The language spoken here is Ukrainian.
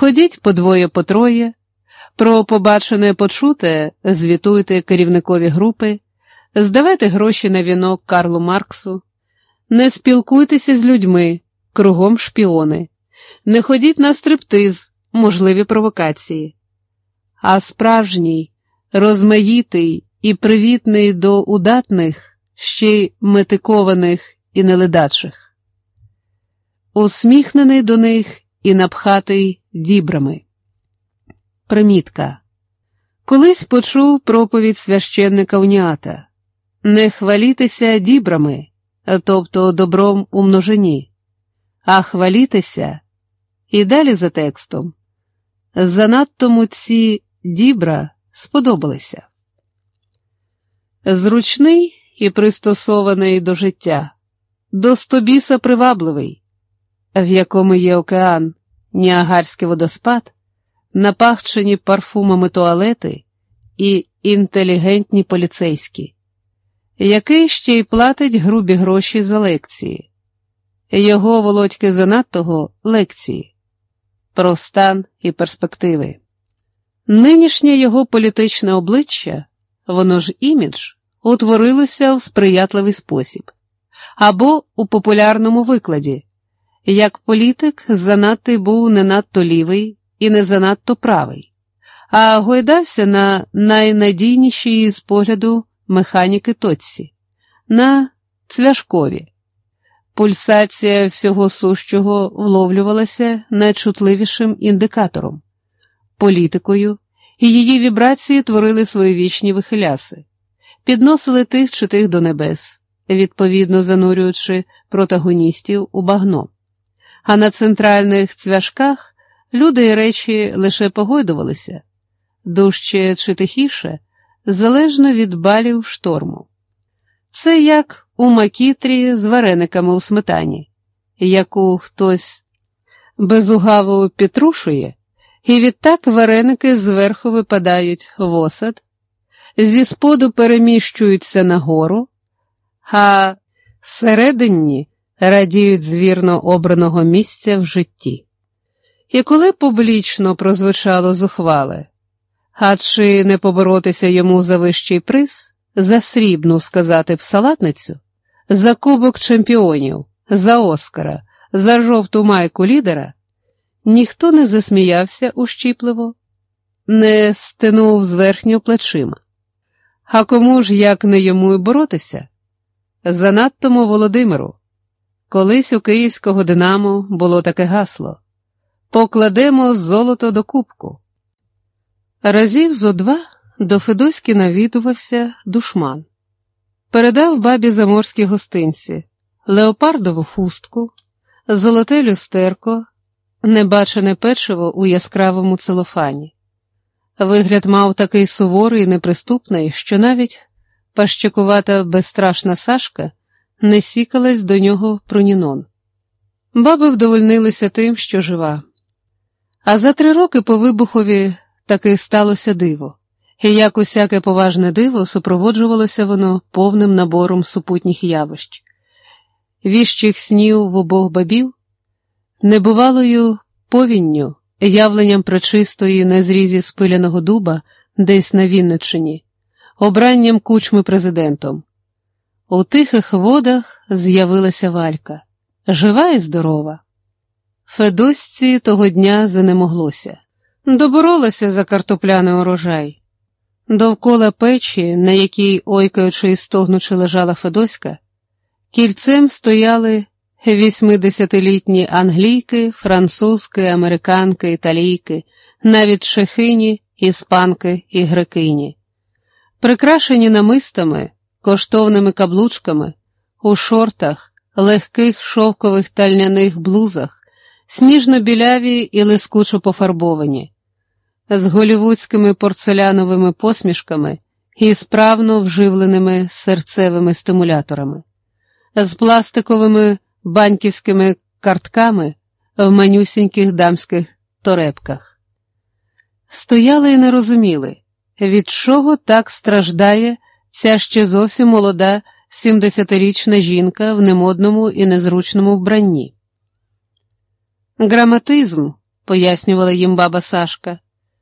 Ходіть по двоє по троє, про побачене почуте звітуйте керівникові групи, здавайте гроші на вінок Карлу Марксу, не спілкуйтеся з людьми, кругом шпіони, не ходіть на стриптиз, можливі провокації. А справжній, розмаїтий і привітний до удатних, ще й метикованих і неледачих, усміхнений до них і напхатий дібрами. Примітка. Колись почув проповідь священника Уніата не хвалітеся дібрами, тобто добром у множині, а хвалітеся і далі за текстом. Занадто му ці дібра сподобалися. Зручний і пристосований до життя, до стобіса привабливий, в якому є океан, Ніагарський водоспад, напахчені парфумами туалети і інтелігентні поліцейські, який ще й платить грубі гроші за лекції, його володьки занадтого лекції, про стан і перспективи. Нинішнє його політичне обличчя, воно ж імідж, утворилося в сприятливий спосіб або у популярному викладі. Як політик занадто був не надто лівий і не занадто правий, а гойдався на найнадійнішій з погляду механіки Тотсі, на цвяшкові. Пульсація всього сущого вловлювалася найчутливішим індикатором, політикою, і її вібрації творили свої вічні вихиляси, підносили тих чи тих до небес, відповідно занурюючи протагоністів у багно а на центральних цвяшках люди і речі лише погойдувалися, дужче чи тихіше, залежно від балів шторму. Це як у макітрі з варениками у сметані, яку хтось безугаво підтрушує, і відтак вареники зверху випадають в осад, зі споду переміщуються нагору, а всередині радіють звірно обраного місця в житті. І коли публічно прозвучало зухвале, а чи не поборотися йому за вищий приз, за срібну сказати в салатницю, за кубок чемпіонів, за Оскара, за жовту майку лідера, ніхто не засміявся ущіпливо, не стинув зверхньо плечима. А кому ж як не йому боротися? Занадтому Володимиру. Колись у київського Динамо було таке гасло покладемо золото до кубку. Разів зо два до Федоськи навідувався душман, передав бабі заморські гостинці, леопардову хустку, золоте люстерко, небачене печиво у яскравому целофані. Вигляд мав такий суворий і неприступний, що навіть пащакувата безстрашна Сашка не сікалась до нього пронінон. Баби вдовольнилися тим, що жива. А за три роки по вибухові таки сталося диво, і як усяке поважне диво супроводжувалося воно повним набором супутніх явищ, віщих снів в обох бабів, небувалою повінню, явленням пречистої на зрізі спиляного дуба десь на Вінниччині, обранням кучми президентом. У тихих водах з'явилася валька, жива і здорова. Федосці того дня занемоглося, доборолася за картопляний урожай. Довкола печі, на якій, ойкаючи і стогнучи, лежала Федоська, кільцем стояли вісьмидесятилітні англійки, французки, американки, італійки, навіть чехині, іспанки і грекині, прикрашені намистами коштовними каблучками, у шортах, легких шовкових тальняних блузах, сніжно-біляві і лискучо пофарбовані, з голівудськими порцеляновими посмішками і справно вживленими серцевими стимуляторами, з пластиковими банківськими картками в манюсіньких дамських торепках. Стояли і не розуміли, від чого так страждає Ця ще зовсім молода, 70-річна жінка в немодному і незручному вбранні. Граматизм, пояснювала їм баба Сашка.